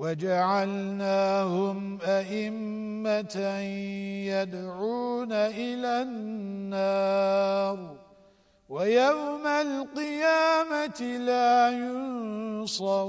وجعلناهم أئمة يدعون إلى النار ويوم القيامة لا ينصرون.